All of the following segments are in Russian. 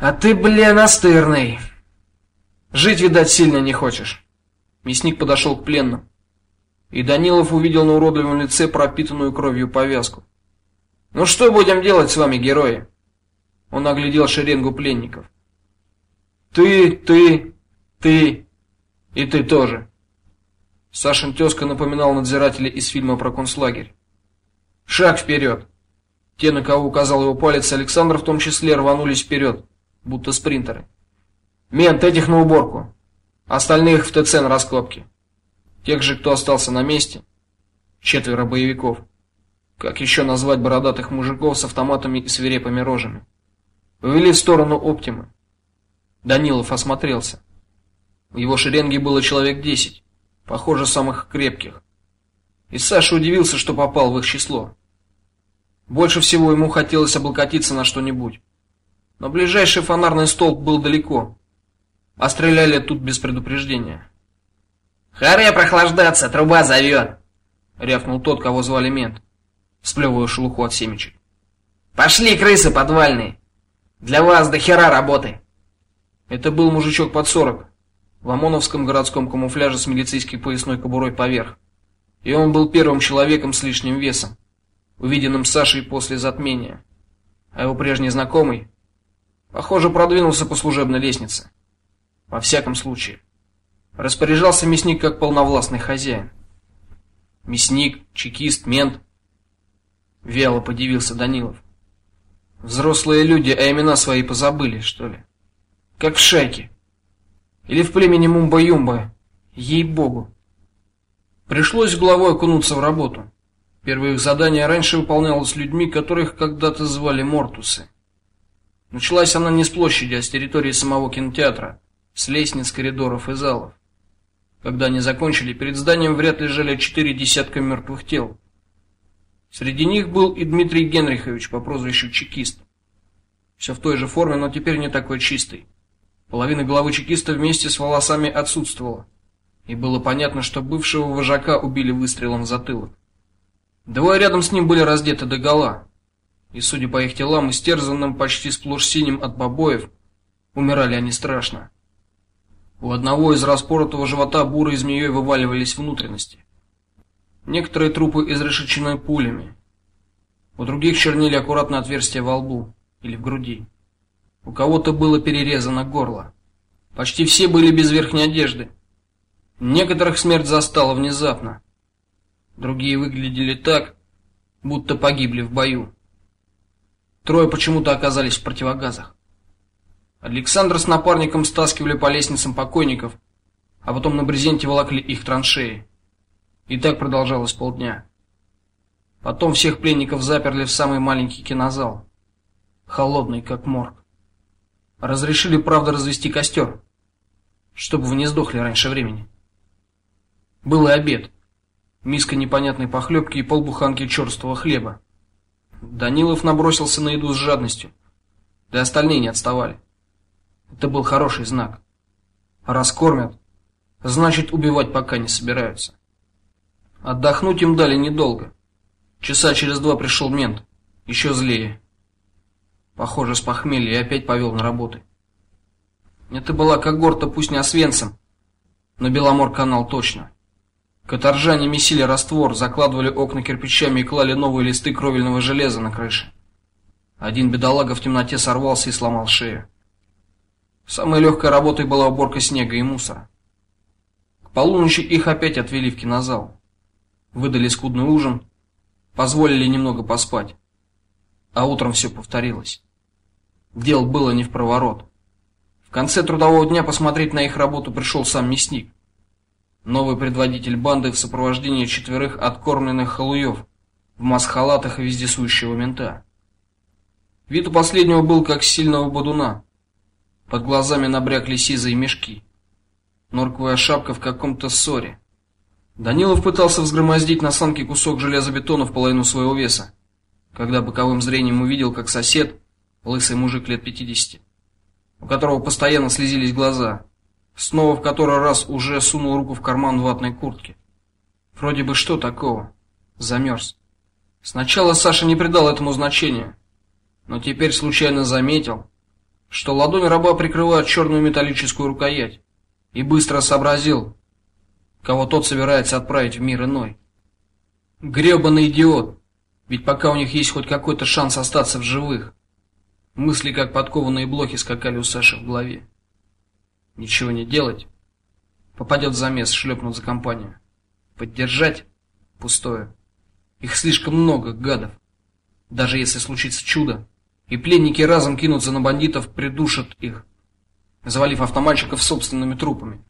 А ты, бля, настырный. Жить, видать, сильно не хочешь. Мясник подошел к пленным. И Данилов увидел на уродливом лице пропитанную кровью повязку. Ну что будем делать с вами, герои? Он оглядел шеренгу пленников. Ты, ты, ты и ты тоже. Сашин тезка напоминал надзирателя из фильма про концлагерь. Шаг вперед!» Те, на кого указал его палец Александр, в том числе рванулись вперед, будто спринтеры. Мент этих на уборку. Остальных в ТЦ на раскопки. Тех же, кто остался на месте, четверо боевиков. Как еще назвать бородатых мужиков с автоматами и свирепыми рожами? Повели в сторону Оптимы. Данилов осмотрелся. В его шеренге было человек десять, похоже, самых крепких. И Саша удивился, что попал в их число. Больше всего ему хотелось облокотиться на что-нибудь. Но ближайший фонарный столб был далеко. А тут без предупреждения. "Харе прохлаждаться, труба зовет!» — рявкнул тот, кого звали мент, сплевывая шелуху от семечек. "Пошли, крысы подвальные. Для вас до хера работы". Это был мужичок под сорок, в ОМОНовском городском камуфляже с милицейской поясной кобурой поверх. И он был первым человеком с лишним весом, увиденным Сашей после затмения. А его прежний знакомый, похоже, продвинулся по служебной лестнице. Во всяком случае, распоряжался мясник как полновластный хозяин. Мясник, чекист, мент. Вяло подивился Данилов. Взрослые люди, а имена свои позабыли, что ли? Как в шайке. Или в племени Мумба-Юмба. Ей-богу. Пришлось головой окунуться в работу. Первое их задание раньше выполнялось людьми, которых когда-то звали Мортусы. Началась она не с площади, а с территории самого кинотеатра, с лестниц, коридоров и залов. Когда они закончили, перед зданием в ряд лежали четыре десятка мертвых тел. Среди них был и Дмитрий Генрихович по прозвищу Чекист. Все в той же форме, но теперь не такой чистый. Половина головы чекиста вместе с волосами отсутствовала и было понятно, что бывшего вожака убили выстрелом в затылок. Двое рядом с ним были раздеты догола, и, судя по их телам, истерзанным почти сплошь синим от побоев, умирали они страшно. У одного из распоротого живота бурой змеей вываливались внутренности. Некоторые трупы изрешечены пулями. У других чернели аккуратно отверстия во лбу или в груди. У кого-то было перерезано горло. Почти все были без верхней одежды. Некоторых смерть застала внезапно. Другие выглядели так, будто погибли в бою. Трое почему-то оказались в противогазах. Александр с напарником стаскивали по лестницам покойников, а потом на брезенте волокли их траншеи. И так продолжалось полдня. Потом всех пленников заперли в самый маленький кинозал, холодный как морг. Разрешили, правда, развести костер, чтобы вы не сдохли раньше времени. Был и обед. Миска непонятной похлебки и полбуханки черствого хлеба. Данилов набросился на еду с жадностью. Да и остальные не отставали. Это был хороший знак. Раскормят, значит, убивать пока не собираются. Отдохнуть им дали недолго. Часа через два пришел мент, еще злее. Похоже, с похмелья и опять повел на работы. Это была когорта, пусть не Освенцим, но Беломор-канал точно. Каторжане месили раствор, закладывали окна кирпичами и клали новые листы кровельного железа на крыше. Один бедолага в темноте сорвался и сломал шею. Самой легкой работой была уборка снега и мусора. К полуночи их опять отвели в кинозал. Выдали скудный ужин, позволили немного поспать. А утром все повторилось. Дел было не в проворот. В конце трудового дня посмотреть на их работу пришел сам мясник. Новый предводитель банды в сопровождении четверых откормленных халуев в маск-халатах и вездесущего мента. Вид у последнего был как сильного бодуна. Под глазами набрякли сизые мешки. Норковая шапка в каком-то ссоре. Данилов пытался взгромоздить на санки кусок железобетона в половину своего веса, когда боковым зрением увидел, как сосед, лысый мужик лет пятидесяти, у которого постоянно слезились глаза, Снова в который раз уже сунул руку в карман ватной куртки. Вроде бы что такого? Замерз. Сначала Саша не придал этому значения, но теперь случайно заметил, что ладонь раба прикрывает черную металлическую рукоять, и быстро сообразил, кого тот собирается отправить в мир иной. Гребаный идиот. Ведь пока у них есть хоть какой-то шанс остаться в живых. Мысли, как подкованные блохи, скакали у Саши в голове. Ничего не делать. Попадет в замес, шлепнут за компанию. Поддержать пустое. Их слишком много, гадов. Даже если случится чудо, и пленники разом кинутся на бандитов, придушат их, завалив автоматчиков собственными трупами,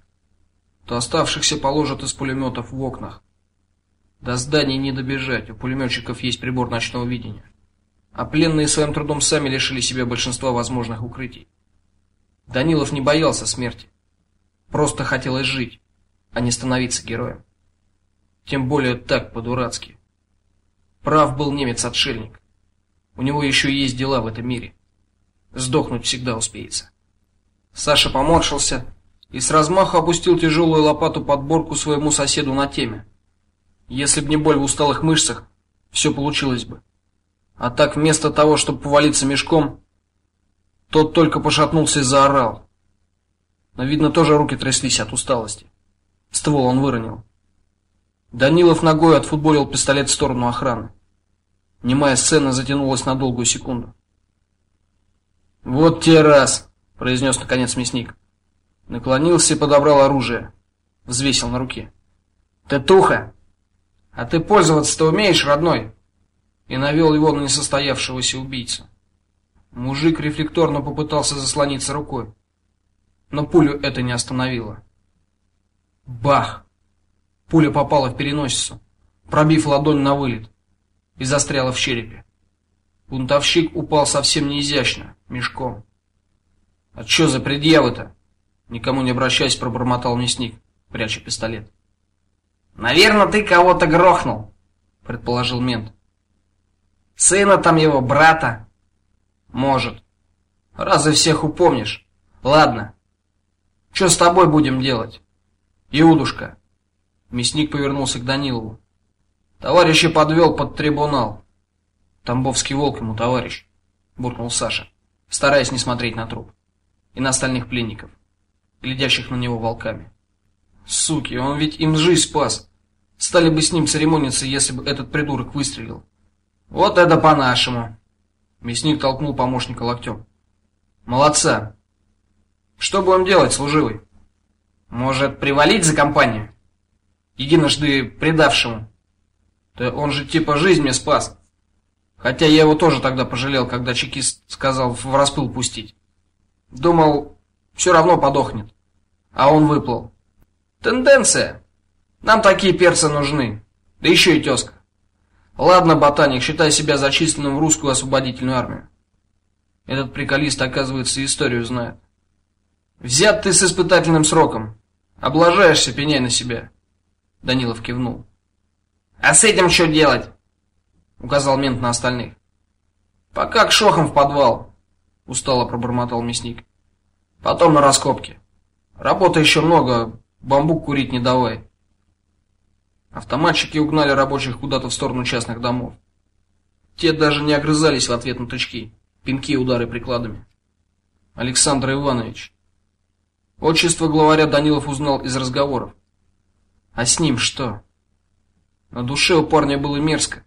то оставшихся положат из пулеметов в окнах. До зданий не добежать, у пулеметчиков есть прибор ночного видения. А пленные своим трудом сами лишили себя большинства возможных укрытий. Данилов не боялся смерти. Просто хотелось жить, а не становиться героем. Тем более так по-дурацки. Прав был немец-отшельник. У него еще есть дела в этом мире. Сдохнуть всегда успеется. Саша поморщился и с размаху опустил тяжелую лопату под борку своему соседу на теме. Если б не боль в усталых мышцах, все получилось бы. А так вместо того, чтобы повалиться мешком, тот только пошатнулся и заорал. Но видно, тоже руки тряслись от усталости. Ствол он выронил. Данилов ногой отфутболил пистолет в сторону охраны. Немая сцена затянулась на долгую секунду. Вот те раз, произнес наконец мясник. Наклонился и подобрал оружие, взвесил на руке. Ты туха? А ты пользоваться-то умеешь, родной? И навел его на несостоявшегося убийцу. Мужик рефлекторно попытался заслониться рукой, но пулю это не остановило. Бах! Пуля попала в переносицу, пробив ладонь на вылет и застряла в черепе. Бунтовщик упал совсем неизящно, мешком. А что за предъявы-то? Никому не обращаясь, пробормотал мясник, пряча пистолет. Наверное, ты кого-то грохнул, предположил мент. Сына там его, брата. Может. Разве всех упомнишь? Ладно. Что с тобой будем делать? Иудушка. Мясник повернулся к Данилову. Товарища подвел под трибунал. Тамбовский волк ему товарищ, буркнул Саша, стараясь не смотреть на труп и на остальных пленников, глядящих на него волками. Суки, он ведь им жизнь спас. Стали бы с ним церемониться, если бы этот придурок выстрелил. Вот это по-нашему. Мясник толкнул помощника локтем. Молодца. Что будем делать, служивый? Может, привалить за компанию? Единожды предавшему. Да он же типа жизнь мне спас. Хотя я его тоже тогда пожалел, когда чекист сказал в распыл пустить. Думал, все равно подохнет. А он выплыл. Тенденция. Нам такие перцы нужны. Да еще и тезка. Ладно, ботаник, считай себя зачисленным в русскую освободительную армию. Этот приколист, оказывается, историю знает. Взят ты с испытательным сроком. Облажаешься, пеняй на себя. Данилов кивнул. А с этим что делать? указал мент на остальных. Пока к шохам в подвал, устало пробормотал мясник. Потом на раскопки. Работы еще много, бамбук курить не давай. Автоматчики угнали рабочих куда-то в сторону частных домов. Те даже не огрызались в ответ на тычки, пинки и удары прикладами. Александр Иванович. Отчество главаря Данилов узнал из разговоров. А с ним что? На душе у парня было мерзко,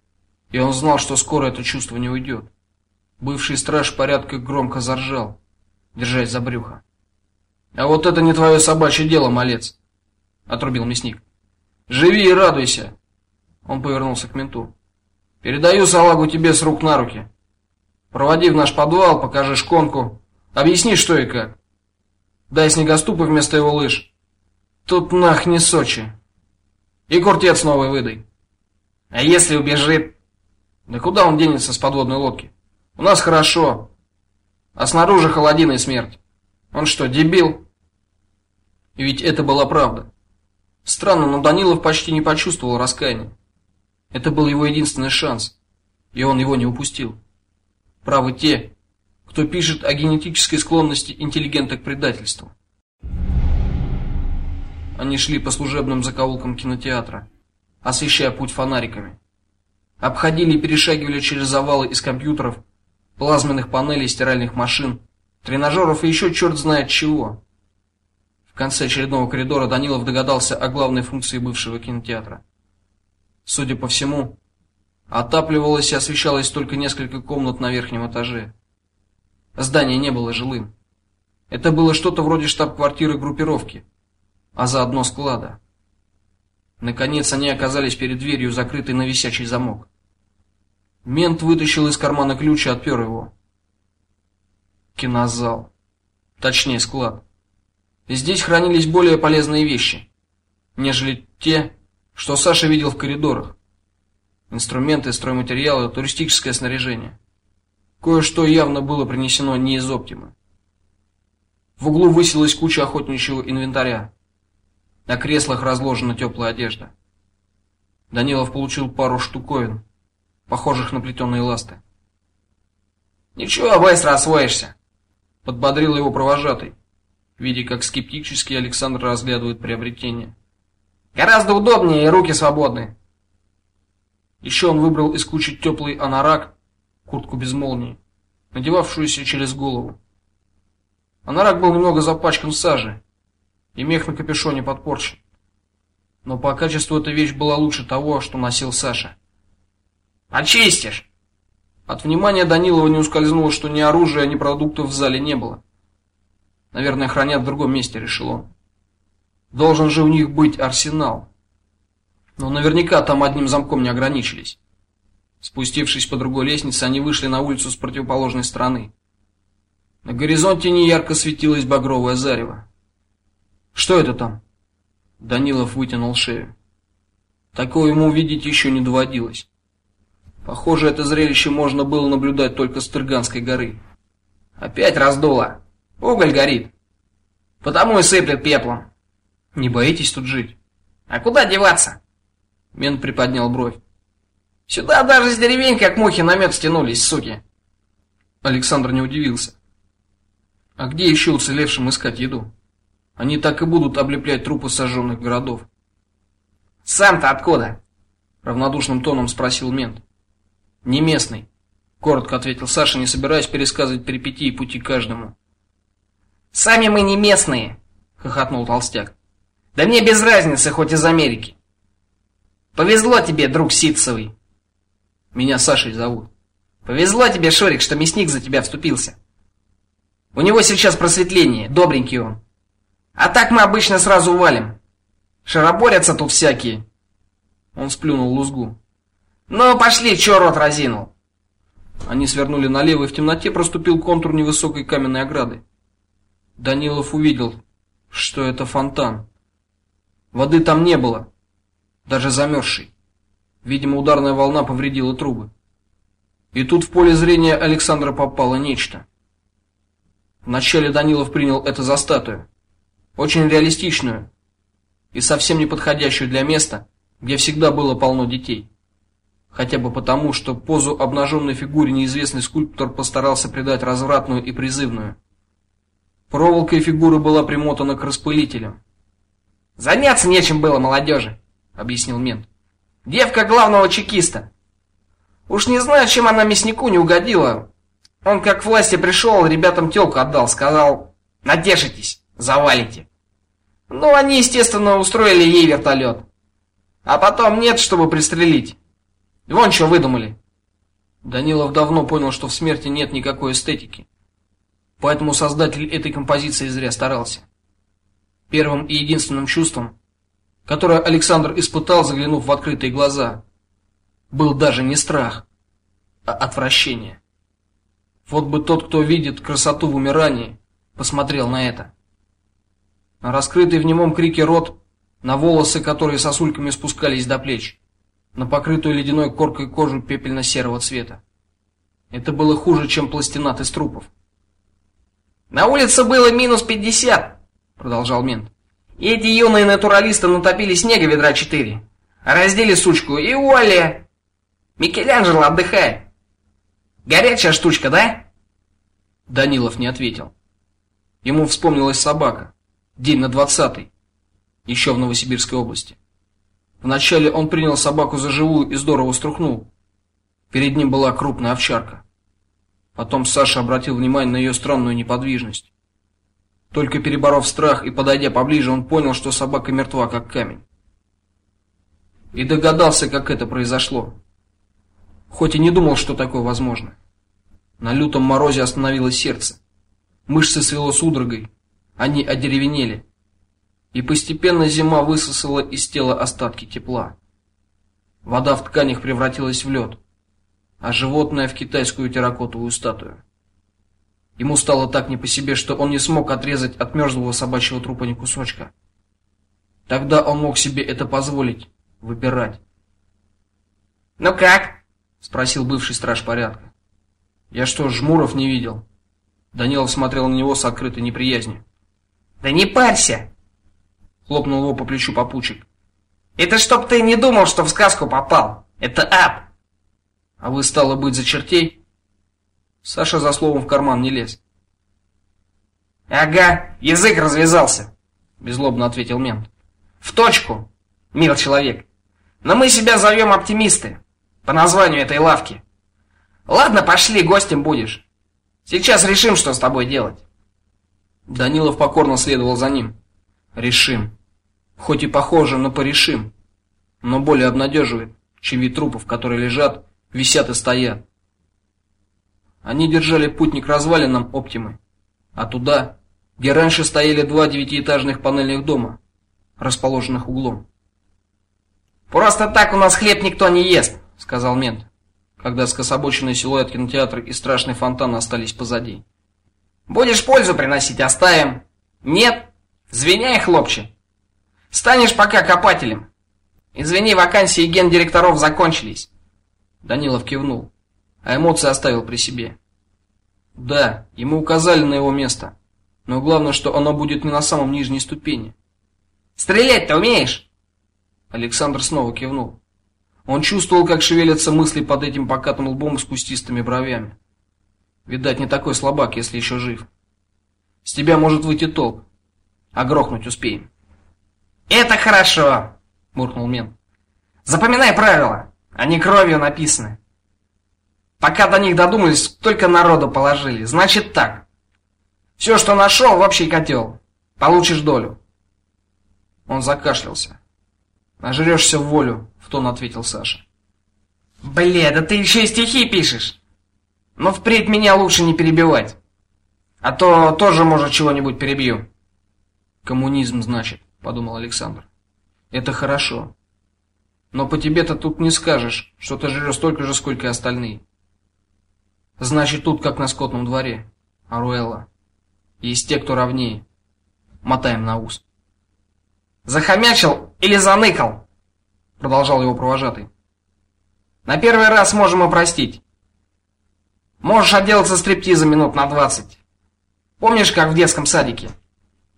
и он знал, что скоро это чувство не уйдет. Бывший страж порядка громко заржал, держась за брюхо. А вот это не твое собачье дело, малец, отрубил мясник. Живи и радуйся. Он повернулся к менту. Передаю салагу тебе с рук на руки. Проводи в наш подвал, покажи шконку, объясни, что и как. Дай снегоступы вместо его лыж. Тут нах не Сочи. И куртец новый выдай. А если убежит? Да куда он денется с подводной лодки? У нас хорошо. А снаружи холодина и смерть. Он что, дебил? И ведь это была правда. Странно, но Данилов почти не почувствовал раскаяния. Это был его единственный шанс, и он его не упустил. Правы те, кто пишет о генетической склонности интеллигента к предательству. Они шли по служебным закоулкам кинотеатра, освещая путь фонариками. Обходили и перешагивали через завалы из компьютеров, плазменных панелей, стиральных машин, тренажеров и еще черт знает чего. Конце очередного коридора Данилов догадался о главной функции бывшего кинотеатра. Судя по всему, отапливалось и освещалось только несколько комнат на верхнем этаже. Здание не было жилым. Это было что-то вроде штаб-квартиры группировки, а заодно склада. Наконец они оказались перед дверью, закрытой на висячий замок. Мент вытащил из кармана ключ и отпер его. Кинозал. Точнее, склад. Здесь хранились более полезные вещи, нежели те, что Саша видел в коридорах. Инструменты, стройматериалы, туристическое снаряжение. Кое-что явно было принесено не из Оптимы. В углу высилась куча охотничьего инвентаря. На креслах разложена теплая одежда. Данилов получил пару штуковин, похожих на плетеные ласты. Ничего, быстро освоишься, подбодрил его провожатый, видя, как скептически Александр разглядывает приобретение. Гораздо удобнее и руки свободны. Еще он выбрал из кучи теплый анорак, куртку без молнии, надевавшуюся через голову. Анорак был немного запачкан сажей, и мех на капюшоне подпорчен. Но по качеству эта вещь была лучше того, что носил Саша. Очистишь. От внимания Данилова не ускользнуло, что ни оружия, ни продуктов в зале не было. Наверное, хранят в другом месте, решил он. Должен же у них быть арсенал. Но наверняка там одним замком не ограничились. Спустившись по другой лестнице, они вышли на улицу с противоположной стороны. На горизонте неярко светилось багровое зарево. Что это там? Данилов вытянул шею. Такое ему увидеть еще не доводилось. Похоже, это зрелище можно было наблюдать только с Тырганской горы. Опять раздуло. Уголь горит. Потому и сыплет пеплом. Не боитесь тут жить? А куда деваться? Мен приподнял бровь. Сюда даже с деревень как мухи на мед стянулись, суки. Александр не удивился. А где еще уцелевшим искать еду? Они так и будут облеплять трупы сожженных городов. Сам-то откуда? равнодушным тоном спросил мент. Не местный, коротко ответил Саша, не собираясь пересказывать перипетии пути каждому. Сами мы не местные, хохотнул толстяк. Да мне без разницы, хоть из Америки. Повезло тебе, друг Ситцевый. Меня Сашей зовут. Повезло тебе, Шорик, что мясник за тебя вступился. У него сейчас просветление, добренький он. А так мы обычно сразу валим. Шароборятся тут всякие. Он сплюнул лузгу. Ну, пошли, чё рот разинул. Они свернули налево, и в темноте проступил контур невысокой каменной ограды. Данилов увидел, что это фонтан. Воды там не было, даже замерзшей. Видимо, ударная волна повредила трубы. И тут в поле зрения Александра попало нечто. Вначале Данилов принял это за статую очень реалистичную и совсем не подходящую для места, где всегда было полно детей. Хотя бы потому, что позу обнаженной фигуре неизвестный скульптор постарался придать развратную и призывную. Проволока и фигура была примотана к распылителям. Заняться нечем было молодежи, объяснил мент. Девка главного чекиста. Уж не знаю, чем она мяснику не угодила. Он как к власти пришел, ребятам тёлку отдал, сказал: "Натешитесь, завалите". Ну, они, естественно, устроили ей вертолет. А потом нет, чтобы пристрелить. Вон что выдумали. Данилов давно понял, что в смерти нет никакой эстетики. Поэтому создатель этой композиции зря старался. Первым и единственным чувством, которое Александр испытал, заглянув в открытые глаза, был даже не страх, а отвращение. Вот бы тот, кто видит красоту в умирании, посмотрел на это на раскрытый в немом крике рот, на волосы, которые сосульками спускались до плеч, на покрытую ледяной коркой кожу пепельно-серого цвета. Это было хуже, чем пластинат из трупов. На улице было минус пятьдесят, продолжал мент. Эти юные натуралисты натопили снега ведра четыре, раздели сучку и Оля. Микеланджело отдыхает. Горячая штучка, да? Данилов не ответил. Ему вспомнилась собака день на двадцатый, еще в Новосибирской области. Вначале он принял собаку за живую и здорово струхнул. Перед ним была крупная овчарка. Потом Саша обратил внимание на ее странную неподвижность. Только переборов страх и подойдя поближе, он понял, что собака мертва как камень. И догадался, как это произошло. Хоть и не думал, что такое возможно. На лютом морозе остановилось сердце. Мышцы свело судорогой, они одеревенели. И постепенно зима высосала из тела остатки тепла. Вода в тканях превратилась в лед, а животное в китайскую терракотовую статую. Ему стало так не по себе, что он не смог отрезать от мерзлого собачьего трупа ни кусочка. Тогда он мог себе это позволить, выбирать. Ну как? спросил бывший страж порядка. Я что, жмуров не видел? Данилов смотрел на него с открытой неприязнью. Да не парься, хлопнул его по плечу попутчик. Это чтоб ты не думал, что в сказку попал. Это ап. А вы стало быть за чертей? Саша за словом в карман не лез. Ага, язык развязался, беззлобно ответил мент. В точку, мил человек. Но мы себя зовем оптимисты по названию этой лавки. Ладно, пошли, гостем будешь. Сейчас решим, что с тобой делать. Данилов покорно следовал за ним. Решим. Хоть и похоже, но порешим. Но более обнадеживает, чем вид трупов, которые лежат, висят и стоят. Они держали путник развалинам Оптимы, а туда, где раньше стояли два девятиэтажных панельных дома, расположенных углом. Просто так у нас хлеб никто не ест, сказал мент, когда скособоченный силуэт кинотеатра и страшный фонтан остались позади. Будешь пользу приносить, оставим. Нет, звеняй, хлопче. Станешь пока копателем. Извини, вакансии гендиректоров закончились. Данилов кивнул, а эмоции оставил при себе. Да, ему указали на его место, но главное, что оно будет не на самом нижней ступени. Стрелять ты умеешь? Александр снова кивнул. Он чувствовал, как шевелятся мысли под этим покатым лбом с кустистыми бровями. Видать, не такой слабак, если еще жив. С тебя может выйти толк, а грохнуть успеем. Это хорошо, буркнул Мен. Запоминай правила, они кровью написаны. Пока до них додумались, только народу положили. Значит так. Все, что нашел, в общий котел. Получишь долю. Он закашлялся. Нажрёшься в волю, в тон ответил Саша. Бля, да ты еще и стихи пишешь. Но впредь меня лучше не перебивать. А то тоже, может, чего-нибудь перебью. Коммунизм, значит, подумал Александр. Это хорошо. Но по тебе-то тут не скажешь, что ты жрёшь столько же, сколько и остальные. Значит, тут как на скотном дворе. Аруэлла. Есть те, кто ровнее. Мотаем на ус. Захомячил или заныкал? Продолжал его провожатый. На первый раз можем простить. Можешь отделаться стриптизом минут на двадцать. Помнишь, как в детском садике?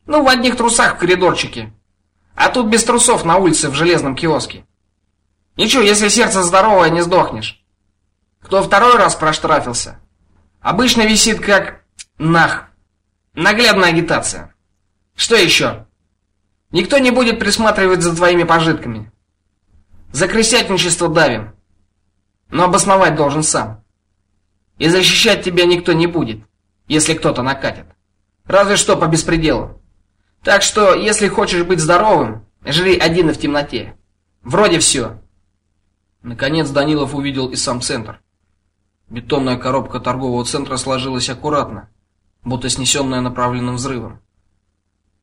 Ну, в одних трусах в коридорчике. А тут без трусов на улице в железном киоске. Ничего, если сердце здоровое, не сдохнешь. Кто второй раз проштрафился? Обычно висит как нах. Наглядная агитация. Что еще? Никто не будет присматривать за твоими пожитками. За крысятничество давим. Но обосновать должен сам. И защищать тебя никто не будет, если кто-то накатит. Разве что по беспределу. Так что, если хочешь быть здоровым, жри один и в темноте. Вроде все. Наконец Данилов увидел и сам центр. Бетонная коробка торгового центра сложилась аккуратно, будто снесенная направленным взрывом.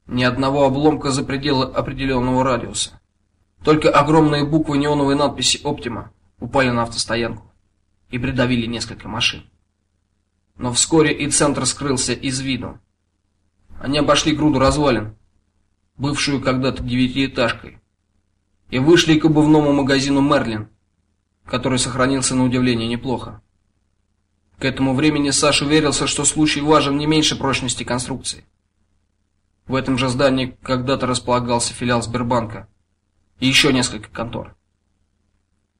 Ни одного обломка за пределы определенного радиуса. Только огромные буквы неоновой надписи Optima упали на автостоянку и придавили несколько машин. Но вскоре и центр скрылся из виду. Они обошли груду развалин, бывшую когда-то девятиэтажкой, и вышли к обувному магазину Мерлин, который сохранился на удивление неплохо. К этому времени Саша уверился, что случай важен не меньше прочности конструкции. В этом же здании когда-то располагался филиал Сбербанка и еще несколько контор.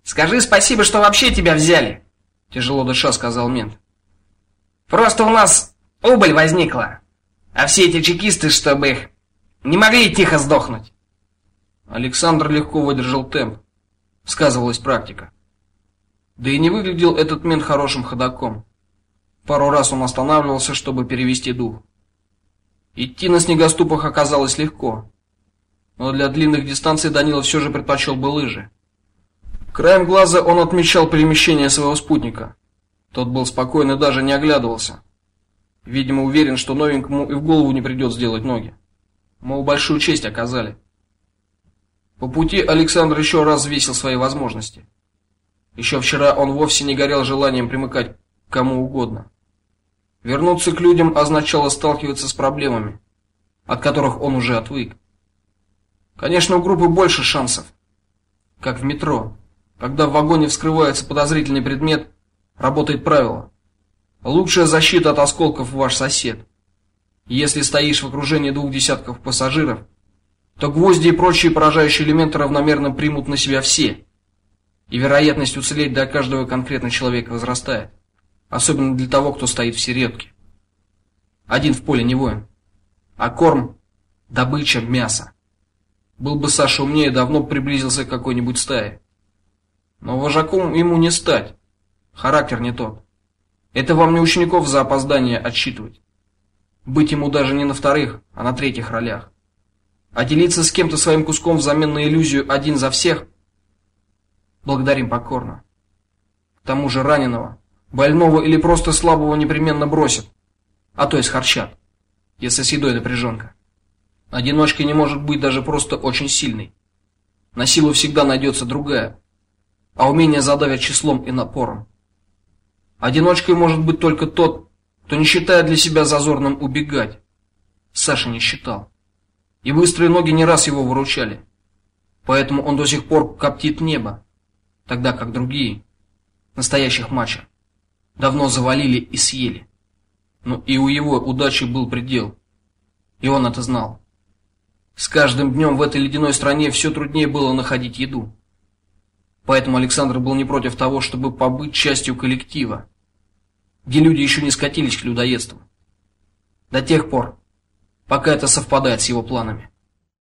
Скажи спасибо, что вообще тебя взяли, тяжело дыша сказал мент. Просто у нас убыль возникла. А все эти чекисты, чтобы их не могли тихо сдохнуть. Александр легко выдержал темп. Сказывалась практика. Да и не выглядел этот мент хорошим ходаком. Пару раз он останавливался, чтобы перевести дух. Идти на снегоступах оказалось легко, но для длинных дистанций Данила все же предпочел бы лыжи. Краем глаза он отмечал перемещение своего спутника. Тот был спокоен и даже не оглядывался. Видимо, уверен, что новенькому и в голову не придет сделать ноги. Мол, большую честь оказали. По пути Александр еще раз взвесил свои возможности. Еще вчера он вовсе не горел желанием примыкать к кому угодно. Вернуться к людям означало сталкиваться с проблемами, от которых он уже отвык. Конечно, у группы больше шансов. Как в метро, когда в вагоне вскрывается подозрительный предмет, работает правило: лучшая защита от осколков ваш сосед. Если стоишь в окружении двух десятков пассажиров, то гвозди и прочие поражающие элементы равномерно примут на себя все. И вероятность уцелеть для каждого конкретного человека возрастает, особенно для того, кто стоит в середке. Один в поле не воин, а корм добыча мяса. Был бы Саша умнее, давно приблизился к какой-нибудь стае. Но вожаком ему не стать. Характер не тот. Это вам не учеников за опоздание отсчитывать. Быть ему даже не на вторых, а на третьих ролях. А делиться с кем-то своим куском взамен на иллюзию один за всех благодарим покорно. К тому же раненого, больного или просто слабого непременно бросят, а то и схарчат, если с едой напряженка. Одиночкой не может быть даже просто очень сильный. На силу всегда найдется другая, а умение задавят числом и напором. Одиночкой может быть только тот, кто не считает для себя зазорным убегать. Саша не считал. И быстрые ноги не раз его выручали. Поэтому он до сих пор коптит небо, тогда как другие, настоящих мачо, давно завалили и съели. Но и у его удачи был предел, и он это знал. С каждым днем в этой ледяной стране все труднее было находить еду. Поэтому Александр был не против того, чтобы побыть частью коллектива, где люди еще не скатились к людоедству. До тех пор, пока это совпадает с его планами.